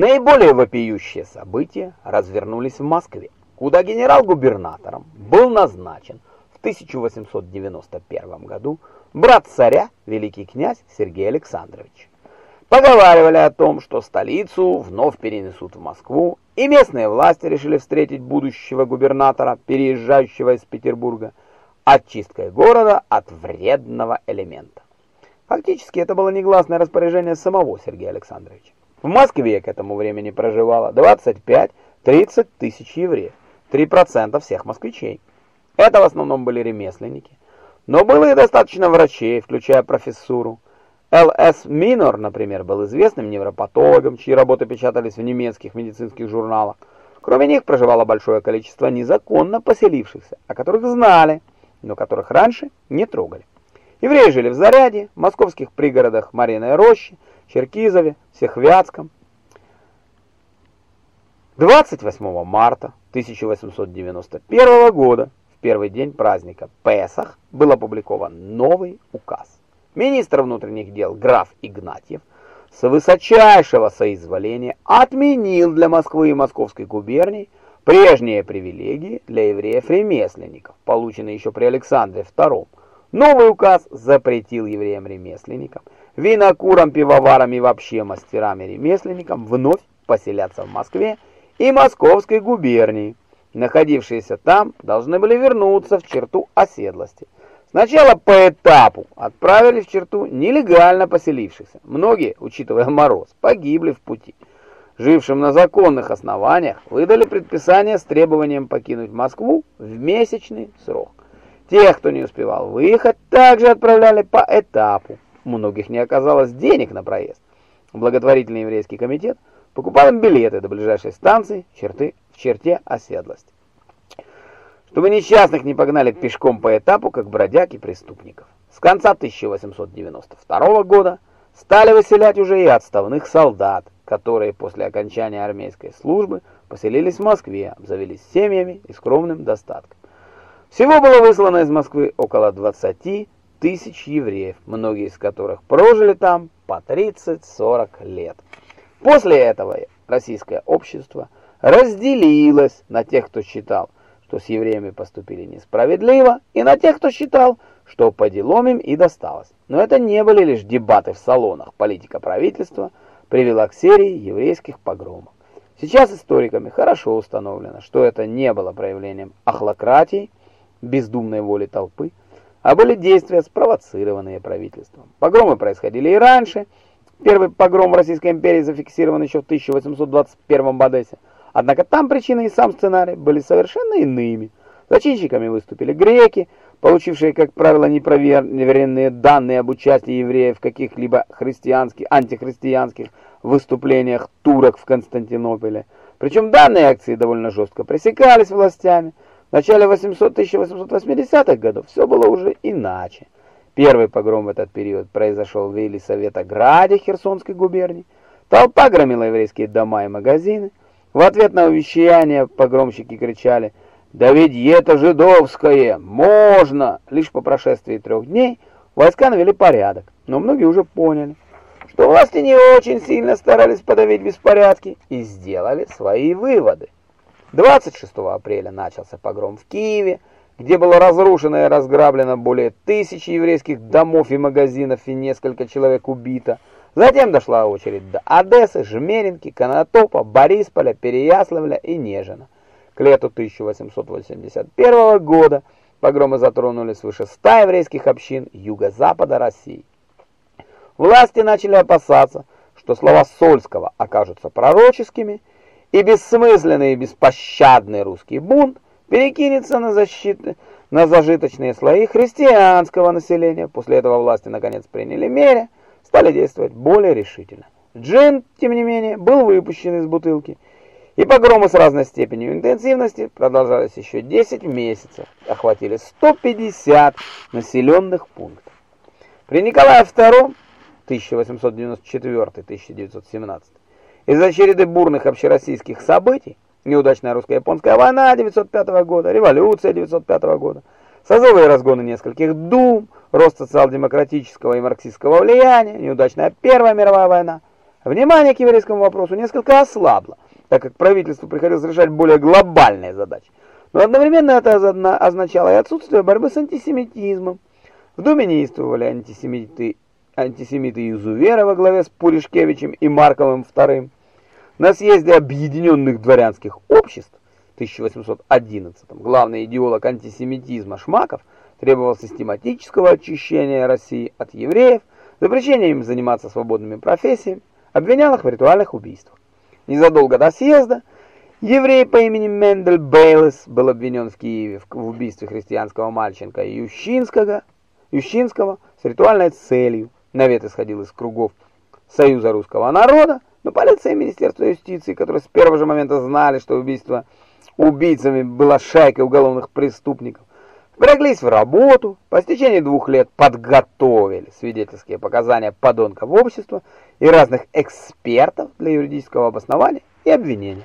Наиболее вопиющие события развернулись в Москве, куда генерал-губернатором был назначен в 1891 году брат царя, великий князь Сергей Александрович. Поговаривали о том, что столицу вновь перенесут в Москву, и местные власти решили встретить будущего губернатора, переезжающего из Петербурга, очисткой города от вредного элемента. Фактически это было негласное распоряжение самого Сергея Александровича. В Москве к этому времени проживало 25-30 тысяч евреев, 3% всех москвичей. Это в основном были ремесленники. Но было и достаточно врачей, включая профессуру. Л.С. Минор, например, был известным невропатологом, чьи работы печатались в немецких медицинских журналах. Кроме них проживало большое количество незаконно поселившихся, о которых знали, но которых раньше не трогали. Евреи жили в Заряде, московских пригородах Мариной Рощи, Черкизове, Всехвятском. 28 марта 1891 года, в первый день праздника Песах, был опубликован новый указ. Министр внутренних дел граф Игнатьев с высочайшего соизволения отменил для Москвы и Московской губернии прежние привилегии для евреев-ремесленников, полученные еще при Александре II. Новый указ запретил евреям-ремесленникам винокурам, пивоварам и вообще мастерам-ремесленникам вновь поселяться в Москве и Московской губернии. Находившиеся там должны были вернуться в черту оседлости. Сначала по этапу отправили в черту нелегально поселившихся. Многие, учитывая мороз, погибли в пути. Жившим на законных основаниях выдали предписание с требованием покинуть Москву в месячный срок. Тех, кто не успевал выехать, также отправляли по этапу. У многих не оказалось денег на проезд. Благотворительный еврейский комитет покупал им билеты до ближайшей станции черты, в черте оседлости. Чтобы несчастных не погнали пешком по этапу, как бродяг и преступников. С конца 1892 года стали выселять уже и отставных солдат, которые после окончания армейской службы поселились в Москве, обзавелись семьями и скромным достатком. Всего было выслано из Москвы около 20 тысяч евреев, многие из которых прожили там по 30-40 лет. После этого российское общество разделилось на тех, кто считал, что с евреями поступили несправедливо, и на тех, кто считал, что по делам им и досталось. Но это не были лишь дебаты в салонах. Политика правительства привела к серии еврейских погромов. Сейчас историками хорошо установлено, что это не было проявлением ахлократии, бездумной воли толпы, а были действия, спровоцированные правительством. Погромы происходили и раньше. Первый погром в Российской империи зафиксирован еще в 1821 в Одессе. Однако там причины и сам сценарий были совершенно иными. Зачинщиками выступили греки, получившие, как правило, непроверенные данные об участии евреев в каких-либо христианских, антихристианских выступлениях турок в Константинополе. Причем данные акции довольно жестко пресекались властями. В начале 800-1880-х годов все было уже иначе. Первый погром в этот период произошел в Елисаветограде Херсонской губернии. Толпа громила еврейские дома и магазины. В ответ на увещание погромщики кричали «Да ведь это жидовское! Можно!» Лишь по прошествии трех дней войска навели порядок, но многие уже поняли, что власти не очень сильно старались подавить беспорядки и сделали свои выводы. 26 апреля начался погром в Киеве, где было разрушено и разграблено более тысячи еврейских домов и магазинов и несколько человек убито. Затем дошла очередь до Одессы, Жмеринки, Конотопа, Борисполя, Переяславля и Нежина. К лету 1881 года погромы затронули свыше 100 еврейских общин юго-запада России. Власти начали опасаться, что слова Сольского окажутся пророческими, и бессмысленный и беспощадный русский бунт перекинется на защиты на зажиточные слои христианского населения. После этого власти наконец приняли меры, стали действовать более решительно. Джин, тем не менее, был выпущен из бутылки, и погромы с разной степенью интенсивности продолжались еще 10 месяцев, охватили 150 населенных пунктов. При Николае II 1894-1917 из-за череды бурных общероссийских событий, неудачная русско-японская война 905 года, революция 905 года, созывы и разгоны нескольких дум, рост социал-демократического и марксистского влияния, неудачная Первая мировая война, Внимание к еврейскому вопросу несколько ослабло, так как правительству приходилось решать более глобальные задачи. Но одновременно это означало и отсутствие борьбы с антисемитизмом. В Думе неистовали антисемиты, антисемиты Изувера во главе с Пуришкевичем и Марковым II. На съезде объединенных дворянских обществ 1811 главный идеолог антисемитизма Шмаков требовал систематического очищения России от евреев, запрещения им заниматься свободными профессиями, обвинял их в ритуальных убийствах. Незадолго до съезда еврей по имени Мендель Бейлес был обвинен в Киеве в убийстве христианского мальчика Ющинского, Ющинского с ритуальной целью. Навет исходил из кругов Союза русского народа, но полиция и Министерство юстиции, которые с первого же момента знали, что убийство убийцами была шайка уголовных преступников, впряглись в работу, по стечении двух лет подготовили свидетельские показания подонков общества и разных экспертов для юридического обоснования и обвинения.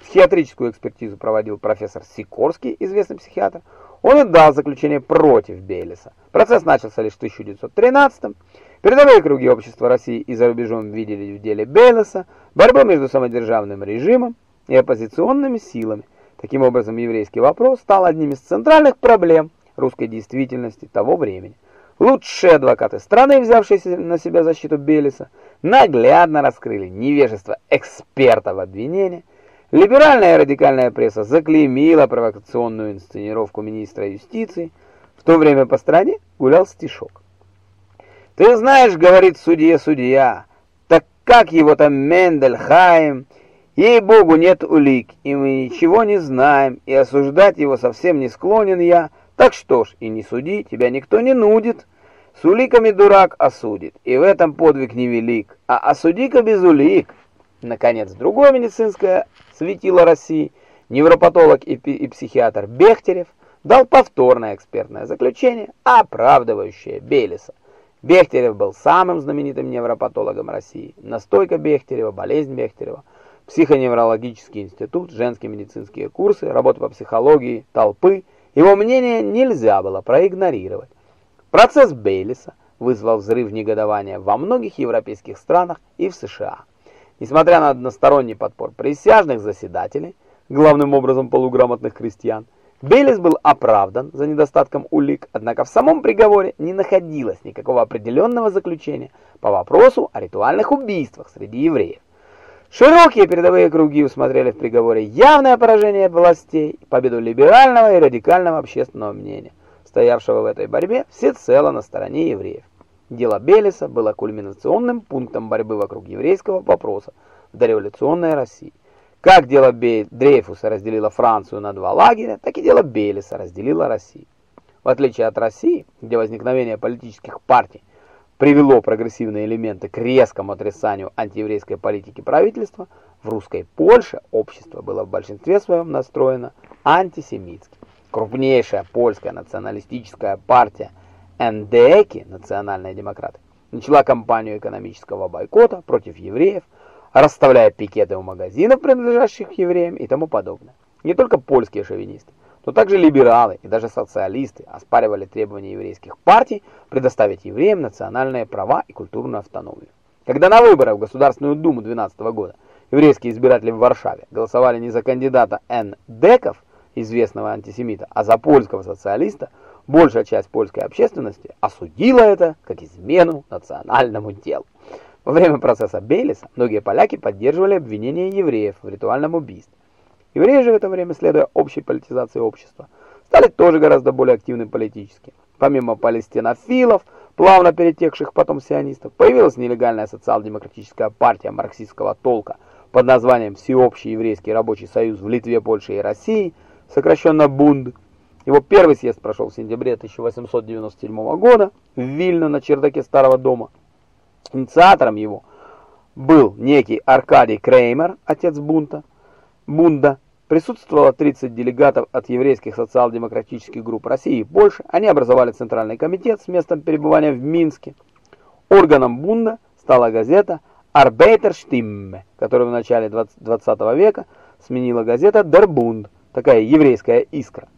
Психиатрическую экспертизу проводил профессор Сикорский, известный психиатр. Он и дал заключение против Бейлиса. Процесс начался лишь в 1913 -м. Передовые круги общества России и за рубежом видели в деле Бейлиса борьбу между самодержавным режимом и оппозиционными силами. Таким образом, еврейский вопрос стал одним из центральных проблем русской действительности того времени. Лучшие адвокаты страны, взявшиеся на себя защиту Белиса, наглядно раскрыли невежество экспертов обвинения. Либеральная и радикальная пресса заклеймила провокационную инсценировку министра юстиции. В то время по стране гулял стишок. «Ты знаешь, — говорит судья-судья, — так как его там Мендель, Хайм, ей-богу, нет улик, и мы ничего не знаем, и осуждать его совсем не склонен я, так что ж, и не суди, тебя никто не нудит». С уликами дурак осудит, и в этом подвиг невелик, а осуди-ка без улик. Наконец, другое медицинское светило России, невропатолог и, и психиатр Бехтерев, дал повторное экспертное заключение, оправдывающее Белиса. Бехтерев был самым знаменитым невропатологом России. Настойка Бехтерева, болезнь Бехтерева, психоневрологический институт, женские медицинские курсы, работа по психологии толпы. Его мнение нельзя было проигнорировать. Процесс Бейлиса вызвал взрыв негодования во многих европейских странах и в США. Несмотря на односторонний подпор присяжных заседателей, главным образом полуграмотных крестьян, Бейлис был оправдан за недостатком улик, однако в самом приговоре не находилось никакого определенного заключения по вопросу о ритуальных убийствах среди евреев. Широкие передовые круги усмотрели в приговоре явное поражение властей и победу либерального и радикального общественного мнения стоявшего в этой борьбе всецело на стороне евреев. Дело Белиса было кульминационным пунктом борьбы вокруг еврейского вопроса в дореволюционной России. Как дело Дрейфуса разделило Францию на два лагеря, так и дело Белиса разделило Россию. В отличие от России, где возникновение политических партий привело прогрессивные элементы к резкому отрицанию антиеврейской политики правительства, в русской Польше общество было в большинстве своем настроено антисемитски. Крупнейшая польская националистическая партия НДЭКи, национальные демократы, начала кампанию экономического бойкота против евреев, расставляя пикеты у магазинов, принадлежащих евреям и тому подобное. Не только польские шовинисты, но также либералы и даже социалисты оспаривали требования еврейских партий предоставить евреям национальные права и культурную автономию. Когда на выборах в Государственную Думу 12 года еврейские избиратели в Варшаве голосовали не за кандидата НДЭКов, известного антисемита, а за польского социалиста, большая часть польской общественности осудила это как измену национальному делу. Во время процесса Бейлиса многие поляки поддерживали обвинения евреев в ритуальном убийстве. Евреи же в это время, следуя общей политизации общества, стали тоже гораздо более активны политически. Помимо палестинофилов, плавно перетекших потом сионистов, появилась нелегальная социал-демократическая партия марксистского толка под названием Всеобщий еврейский рабочий союз в Литве, Польше и России – сокращенно Бунд. Его первый съезд прошел в сентябре 1897 года в Вильно на чердаке Старого дома. Инициатором его был некий Аркадий Креймер, отец Бунта. Бунда. Присутствовало 30 делегатов от еврейских социал-демократических групп России и Польши. Они образовали Центральный комитет с местом перебывания в Минске. Органом Бунда стала газета Arbeiterstimme, которую в начале 20 века сменила газета Bund такая еврейская искра.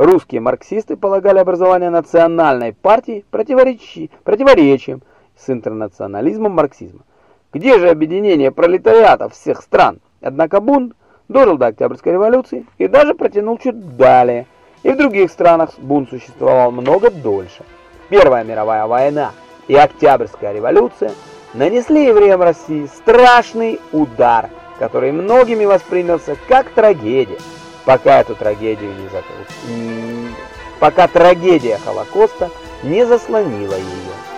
Русские марксисты полагали образование национальной партии противоречи, противоречием с интернационализмом марксизма. Где же объединение пролетариата всех стран? Однако бунт дожил до Октябрьской революции и даже протянул чуть далее. И в других странах бунт существовал много дольше. Первая мировая война и Октябрьская революция нанесли евреям России страшный удар, который многими воспринялся как трагедия, пока эту трагедию не закрыл, пока трагедия Холокоста не заслонила ее.